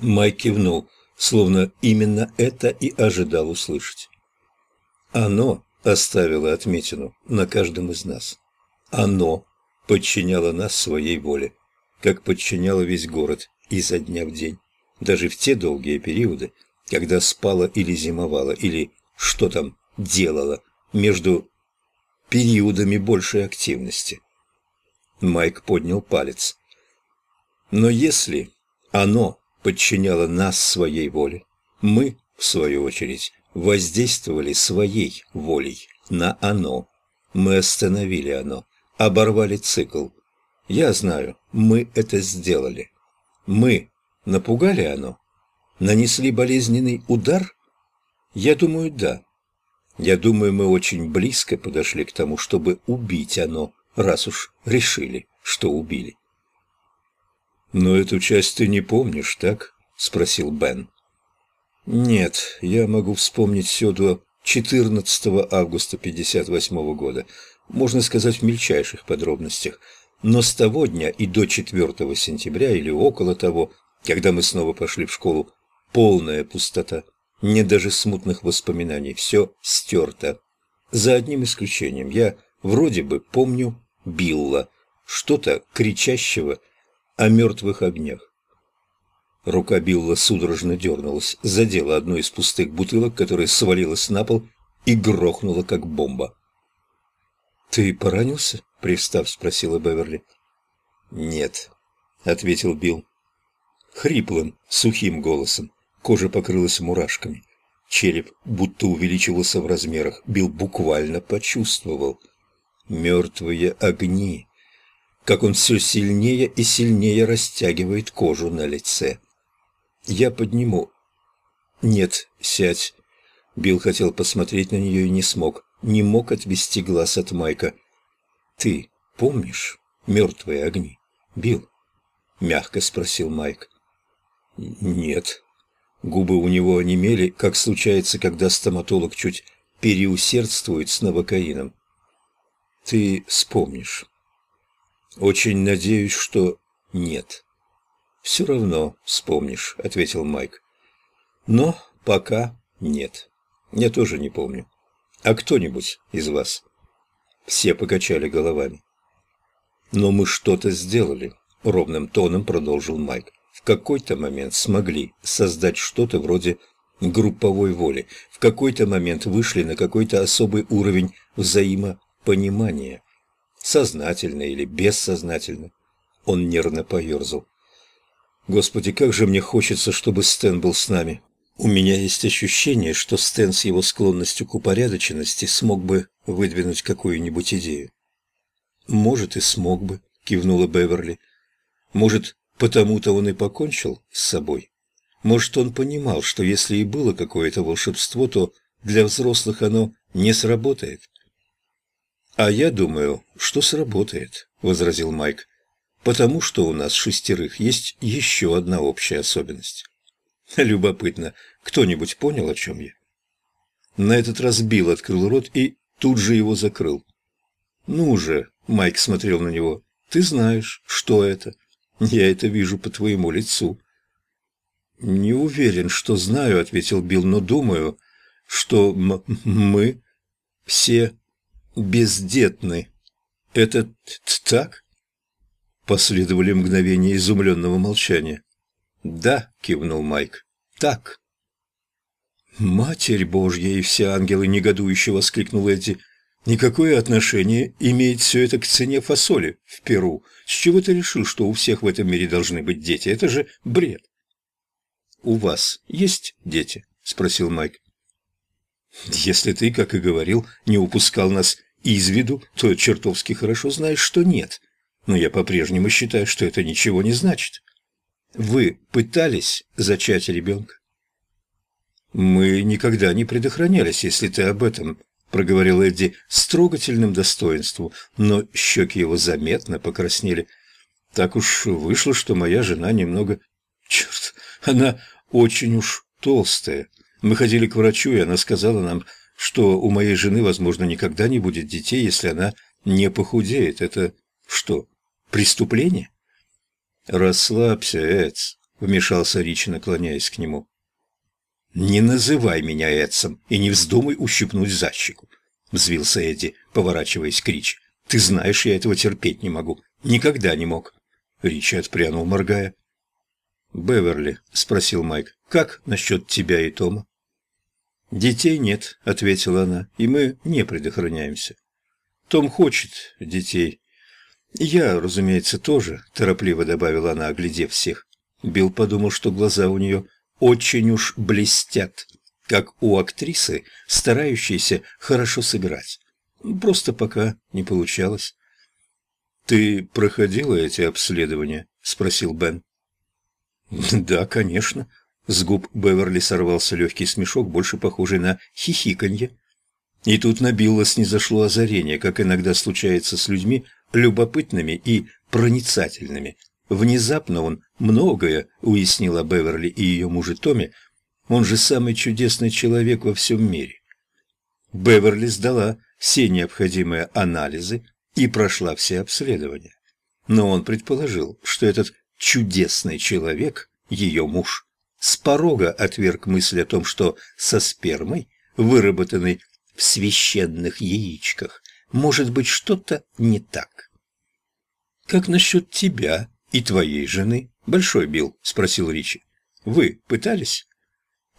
Майк кивнул, словно именно это и ожидал услышать. Оно оставило отметину на каждом из нас. Оно подчиняло нас своей воле, как подчиняло весь город изо дня в день, даже в те долгие периоды, когда спала или зимовала, или что там делала между периодами большей активности. Майк поднял палец. Но если оно подчиняло нас своей воле, мы, в свою очередь, воздействовали своей волей на оно. Мы остановили оно, оборвали цикл. Я знаю, мы это сделали. Мы напугали оно? Нанесли болезненный удар? Я думаю, да. Я думаю, мы очень близко подошли к тому, чтобы убить оно, раз уж решили, что убили. «Но эту часть ты не помнишь, так?» — спросил Бен. «Нет, я могу вспомнить все до 14 августа 58 года, можно сказать в мельчайших подробностях, но с того дня и до 4 сентября или около того, когда мы снова пошли в школу, полная пустота, нет даже смутных воспоминаний, все стерто. За одним исключением, я вроде бы помню Билла, что-то кричащего о мертвых огнях. Рука Билла судорожно дернулась, задела одну из пустых бутылок, которая свалилась на пол и грохнула, как бомба. «Ты поранился?» — привстав, спросила Беверли. «Нет», — ответил Билл. Хриплым, сухим голосом. Кожа покрылась мурашками. Череп будто увеличивался в размерах. Билл буквально почувствовал. Мертвые огни. Как он все сильнее и сильнее растягивает кожу на лице. Я подниму. Нет, сядь. Билл хотел посмотреть на нее и не смог. Не мог отвести глаз от Майка. Ты помнишь мертвые огни, Билл? Мягко спросил Майк. Нет. Губы у него онемели, как случается, когда стоматолог чуть переусердствует с новокаином. Ты вспомнишь. Очень надеюсь, что нет. Все равно вспомнишь, ответил Майк. Но пока нет. Я тоже не помню. А кто-нибудь из вас? Все покачали головами. Но мы что-то сделали, ровным тоном продолжил Майк в какой-то момент смогли создать что-то вроде групповой воли, в какой-то момент вышли на какой-то особый уровень взаимопонимания. Сознательно или бессознательно. Он нервно поерзал. «Господи, как же мне хочется, чтобы Стэн был с нами. У меня есть ощущение, что Стэн с его склонностью к упорядоченности смог бы выдвинуть какую-нибудь идею». «Может, и смог бы», — кивнула Беверли. «Может, Потому-то он и покончил с собой. Может, он понимал, что если и было какое-то волшебство, то для взрослых оно не сработает. «А я думаю, что сработает», — возразил Майк, «потому что у нас шестерых есть еще одна общая особенность». Любопытно, кто-нибудь понял, о чем я? На этот раз Билл открыл рот и тут же его закрыл. «Ну же», — Майк смотрел на него, — «ты знаешь, что это?» Я это вижу по твоему лицу. Не уверен, что знаю, ответил Билл, но думаю, что мы все бездетны. Это так? Последовали мгновения изумленного молчания. «Да», — кивнул Майк, — «так». «Матерь Божья и все ангелы негодующе!» — воскликнул Эдди. Никакое отношение имеет все это к цене фасоли в Перу. С чего ты решил, что у всех в этом мире должны быть дети? Это же бред. «У вас есть дети?» – спросил Майк. «Если ты, как и говорил, не упускал нас из виду, то чертовски хорошо знаешь, что нет. Но я по-прежнему считаю, что это ничего не значит. Вы пытались зачать ребенка?» «Мы никогда не предохранялись, если ты об этом», — проговорил Эдди с трогательным достоинством, но щеки его заметно покраснели. Так уж вышло, что моя жена немного... Черт, она очень уж толстая. Мы ходили к врачу, и она сказала нам, что у моей жены, возможно, никогда не будет детей, если она не похудеет. Это что, преступление? Расслабься, Эдс. — вмешался Рич, наклоняясь к нему. «Не называй меня Эдсом и не вздумай ущипнуть за щеку», — взвился Эдди, поворачиваясь к Рич. «Ты знаешь, я этого терпеть не могу. Никогда не мог». Ричи отпрянул, моргая. «Беверли», — спросил Майк, — «как насчет тебя и Тома?» «Детей нет», — ответила она, — «и мы не предохраняемся. Том хочет детей. Я, разумеется, тоже», — торопливо добавила она, оглядев всех. Билл подумал, что глаза у нее очень уж блестят, как у актрисы, старающейся хорошо сыграть. Просто пока не получалось. «Ты проходила эти обследования?» — спросил Бен. «Да, конечно». С губ Беверли сорвался легкий смешок, больше похожий на хихиканье. И тут на Билла снизошло озарение, как иногда случается с людьми любопытными и проницательными. Внезапно он многое уяснил о Беверли и ее муже Томе, он же самый чудесный человек во всем мире. Беверли сдала все необходимые анализы и прошла все обследования. Но он предположил, что этот чудесный человек, ее муж, с порога отверг мысль о том, что со спермой, выработанной в священных яичках, может быть что-то не так. «Как насчет тебя и твоей жены, Большой Билл?» – спросил Ричи. «Вы пытались?»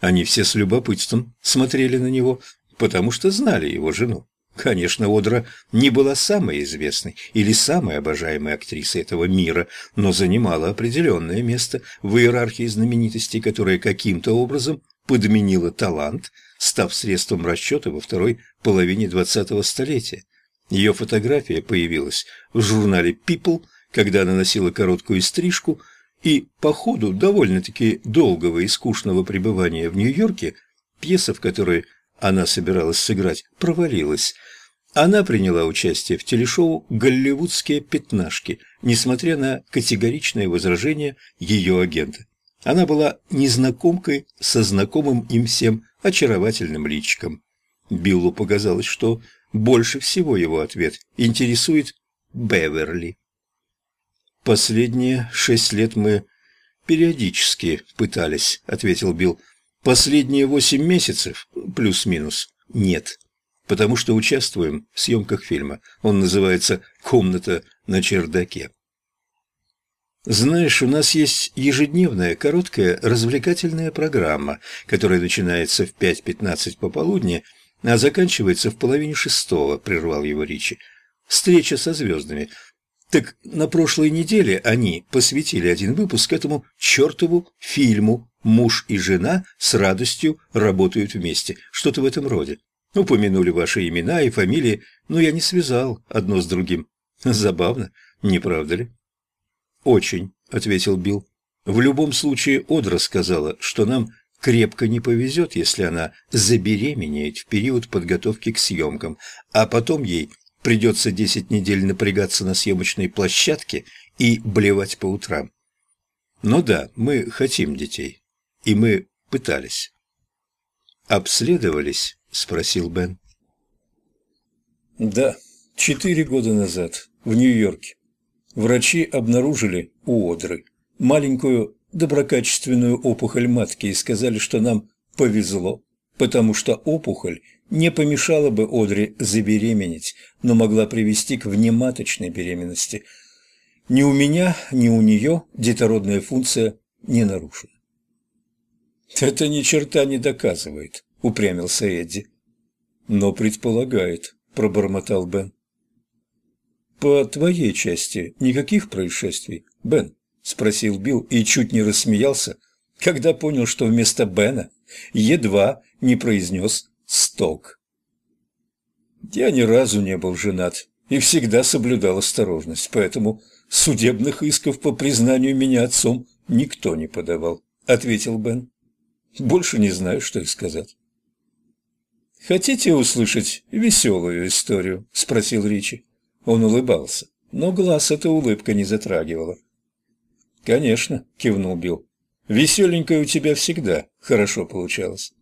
Они все с любопытством смотрели на него, потому что знали его жену. Конечно, Одра не была самой известной или самой обожаемой актрисой этого мира, но занимала определенное место в иерархии знаменитостей, которая каким-то образом подменила талант, став средством расчета во второй половине 20-го столетия. Ее фотография появилась в журнале People, когда она носила короткую стрижку, и по ходу довольно-таки долгого и скучного пребывания в Нью-Йорке, пьеса, в которой она собиралась сыграть, провалилась. Она приняла участие в телешоу «Голливудские пятнашки», несмотря на категоричные возражения ее агента. Она была незнакомкой со знакомым им всем очаровательным личиком. Биллу показалось, что больше всего его ответ интересует Беверли. «Последние шесть лет мы периодически пытались», — ответил Билл. Последние восемь месяцев, плюс-минус, нет. Потому что участвуем в съемках фильма. Он называется «Комната на чердаке». Знаешь, у нас есть ежедневная короткая развлекательная программа, которая начинается в 5.15 пополудни, а заканчивается в половине шестого, прервал его Ричи. Встреча со звездами. Так на прошлой неделе они посвятили один выпуск этому чертову фильму «Муж и жена с радостью работают вместе». Что-то в этом роде. Упомянули ваши имена и фамилии, но я не связал одно с другим. Забавно, не правда ли? «Очень», — ответил Билл. «В любом случае Одра сказала, что нам крепко не повезет, если она забеременеет в период подготовки к съемкам, а потом ей Придется десять недель напрягаться на съемочной площадке и блевать по утрам. Но да, мы хотим детей. И мы пытались. «Обследовались?» – спросил Бен. «Да, четыре года назад, в Нью-Йорке. Врачи обнаружили у Одры маленькую доброкачественную опухоль матки и сказали, что нам повезло, потому что опухоль не помешала бы Одри забеременеть, но могла привести к внематочной беременности. Ни у меня, ни у нее детородная функция не нарушена. «Это ни черта не доказывает», — упрямился Эдди. «Но предполагает», — пробормотал Бен. «По твоей части никаких происшествий, Бен?» — спросил Билл и чуть не рассмеялся, когда понял, что вместо Бена едва не произнес сток. Я ни разу не был женат и всегда соблюдал осторожность, поэтому судебных исков по признанию меня отцом никто не подавал, ответил Бен. Больше не знаю, что и сказать. «Хотите услышать веселую историю?» – спросил Ричи. Он улыбался, но глаз эта улыбка не затрагивала. «Конечно», – кивнул Билл. «Веселенькая у тебя всегда хорошо получалось».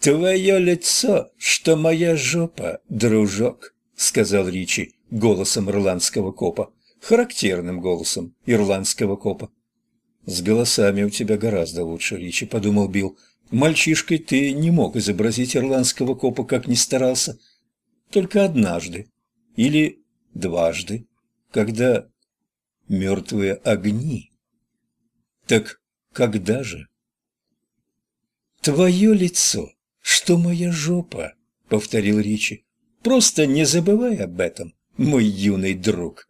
«Твое лицо, что моя жопа, дружок», — сказал Ричи голосом ирландского копа, характерным голосом ирландского копа. «С голосами у тебя гораздо лучше, Ричи», — подумал Билл. «Мальчишкой ты не мог изобразить ирландского копа, как ни старался. Только однажды. Или дважды. Когда мертвые огни. Так когда же?» «Твое лицо, что моя жопа», — повторил Ричи. «Просто не забывай об этом, мой юный друг».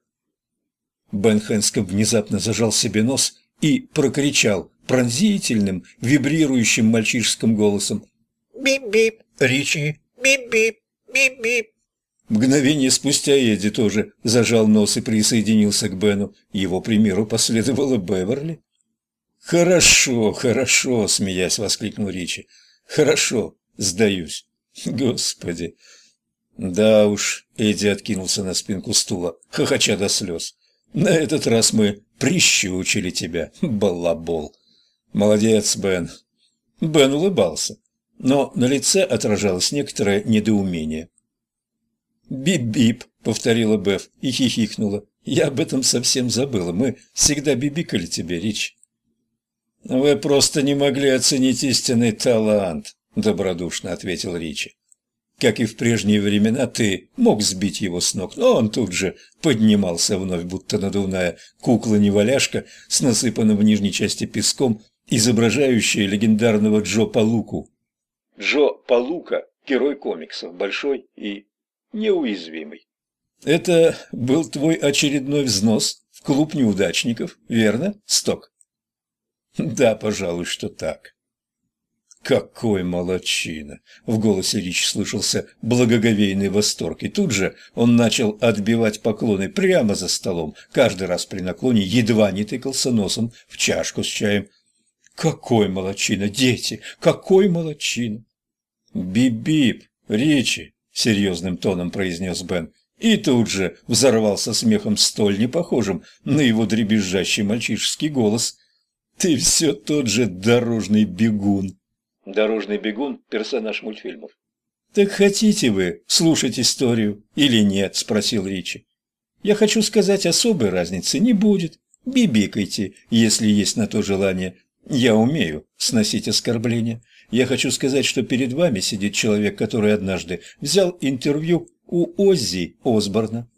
Бен Хэнском внезапно зажал себе нос и прокричал пронзительным, вибрирующим мальчишеским голосом. «Бип-бип, Ричи, бип-бип, бип-бип». Мгновение спустя Эдди тоже зажал нос и присоединился к Бену. Его примеру последовала Беверли. «Хорошо, хорошо», — смеясь воскликнул Ричи. «Хорошо, сдаюсь. Господи!» «Да уж», — Эдди откинулся на спинку стула, хохоча до слез. «На этот раз мы прищучили тебя, балабол. Молодец, Бен». Бен улыбался, но на лице отражалось некоторое недоумение. «Бип-бип», — повторила Беф и хихикнула. «Я об этом совсем забыла. Мы всегда бибикали тебе, Рич». «Вы просто не могли оценить истинный талант», – добродушно ответил Ричи. «Как и в прежние времена, ты мог сбить его с ног, но он тут же поднимался вновь, будто надувная кукла-неваляшка с насыпанным в нижней части песком, изображающая легендарного Джо Палуку». Джо Палука – герой комиксов, большой и неуязвимый. «Это был твой очередной взнос в клуб неудачников, верно, Сток?» Да, пожалуй, что так. Какой молодчина! В голосе Рич слышался благоговейный восторг, и тут же он начал отбивать поклоны прямо за столом, каждый раз при наклоне едва не тыкался носом в чашку с чаем. Какой молодчина, дети! Какой молодчина! Бип-бип, Ричи! серьезным тоном произнес Бен. И тут же взорвался смехом столь непохожим на его дребезжащий мальчишеский голос – ты все тот же дорожный бегун. Дорожный бегун – персонаж мультфильмов. «Так хотите вы слушать историю или нет?» – спросил Ричи. «Я хочу сказать, особой разницы не будет. Бибикайте, если есть на то желание. Я умею сносить оскорбления. Я хочу сказать, что перед вами сидит человек, который однажды взял интервью у Оззи Осборна.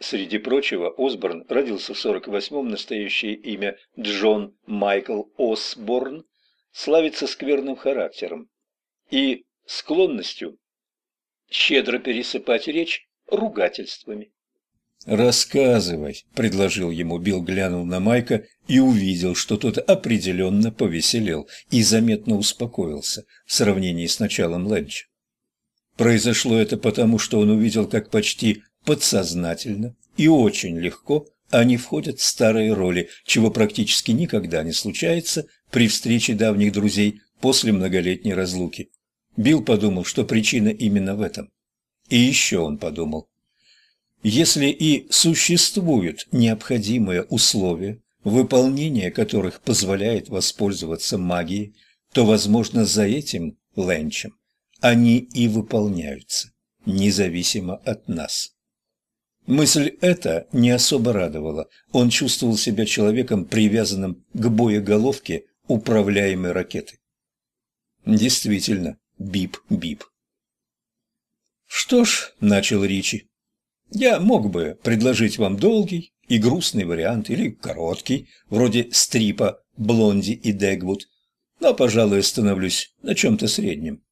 Среди прочего, Осборн родился в 48-м, настоящее имя Джон Майкл Осборн, славится скверным характером и склонностью щедро пересыпать речь ругательствами. «Рассказывай», — предложил ему Билл, глянул на Майка и увидел, что тот определенно повеселел и заметно успокоился в сравнении с началом ленча. Произошло это потому, что он увидел, как почти подсознательно и очень легко они входят в старые роли, чего практически никогда не случается при встрече давних друзей после многолетней разлуки. Билл подумал, что причина именно в этом. И еще он подумал, если и существуют необходимые условия, выполнение которых позволяет воспользоваться магией, то, возможно, за этим ленчем они и выполняются, независимо от нас. Мысль эта не особо радовала. Он чувствовал себя человеком, привязанным к боеголовке управляемой ракеты. Действительно, бип-бип. «Что ж», — начал Ричи, — «я мог бы предложить вам долгий и грустный вариант или короткий, вроде стрипа «Блонди и Дегвуд», но, пожалуй, остановлюсь на чем-то среднем.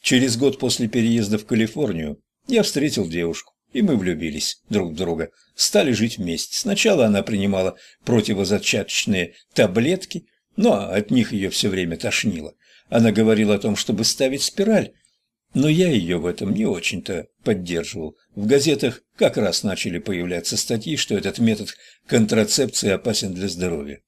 Через год после переезда в Калифорнию я встретил девушку и мы влюбились друг в друга, стали жить вместе. Сначала она принимала противозачаточные таблетки, но от них ее все время тошнило. Она говорила о том, чтобы ставить спираль, но я ее в этом не очень-то поддерживал. В газетах как раз начали появляться статьи, что этот метод контрацепции опасен для здоровья.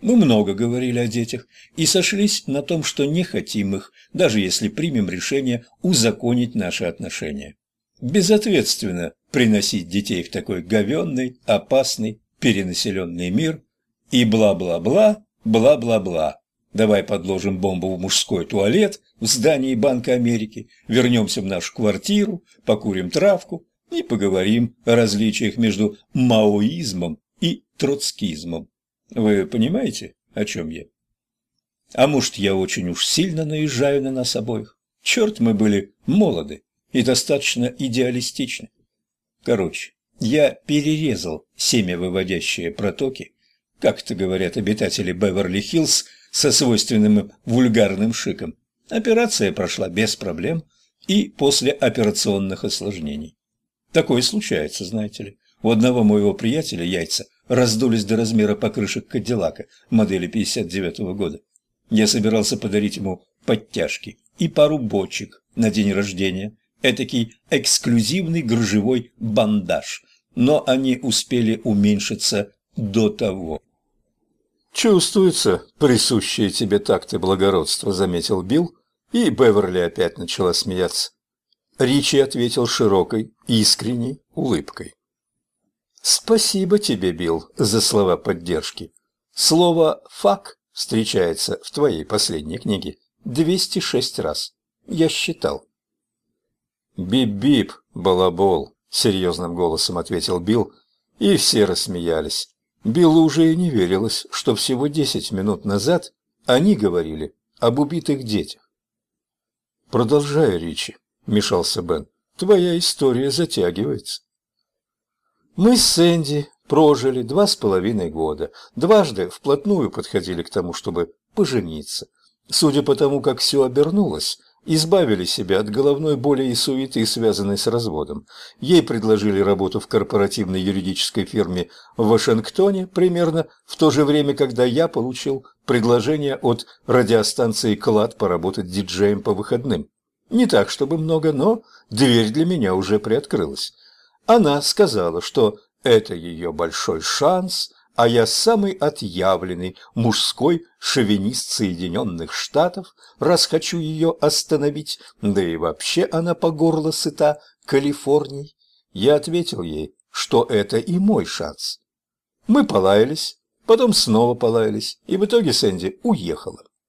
Мы много говорили о детях и сошлись на том, что не хотим их, даже если примем решение узаконить наши отношения безответственно приносить детей в такой говенный, опасный, перенаселенный мир и бла-бла-бла, бла-бла-бла. Давай подложим бомбу в мужской туалет в здании Банка Америки, вернемся в нашу квартиру, покурим травку и поговорим о различиях между маоизмом и троцкизмом. Вы понимаете, о чем я. А может, я очень уж сильно наезжаю на нас обоих? Черт, мы были молоды и достаточно идеалистичны. Короче, я перерезал семявыводящие протоки, как это говорят обитатели Беверли-Хиллз, со свойственным вульгарным шиком. Операция прошла без проблем и после операционных осложнений. Такое случается, знаете ли. У одного моего приятеля яйца раздулись до размера покрышек Кадиллака модели 59 -го года. Я собирался подарить ему подтяжки и пару бочек на день рождения, этакий эксклюзивный гружевой бандаж, но они успели уменьшиться до того. «Чувствуется присущее тебе такт и благородство», — заметил Билл, и Беверли опять начала смеяться. Ричи ответил широкой, искренней улыбкой. «Спасибо тебе, Билл, за слова поддержки. Слово «фак» встречается в твоей последней книге 206 раз. Я считал». «Бип-бип, балабол», — серьезным голосом ответил Билл, и все рассмеялись. Биллу уже и не верилось, что всего десять минут назад они говорили об убитых детях. «Продолжай, Ричи», — мешался Бен. «Твоя история затягивается». Мы с Сэнди прожили два с половиной года. Дважды вплотную подходили к тому, чтобы пожениться. Судя по тому, как все обернулось, избавили себя от головной боли и суеты, связанной с разводом. Ей предложили работу в корпоративной юридической фирме в Вашингтоне примерно в то же время, когда я получил предложение от радиостанции «Клад» поработать диджеем по выходным. Не так, чтобы много, но дверь для меня уже приоткрылась. Она сказала, что это ее большой шанс, а я самый отъявленный мужской шовинист Соединенных Штатов, раз хочу ее остановить, да и вообще она по горло сыта Калифорнией. Я ответил ей, что это и мой шанс. Мы полаялись, потом снова полаялись, и в итоге Сэнди уехала.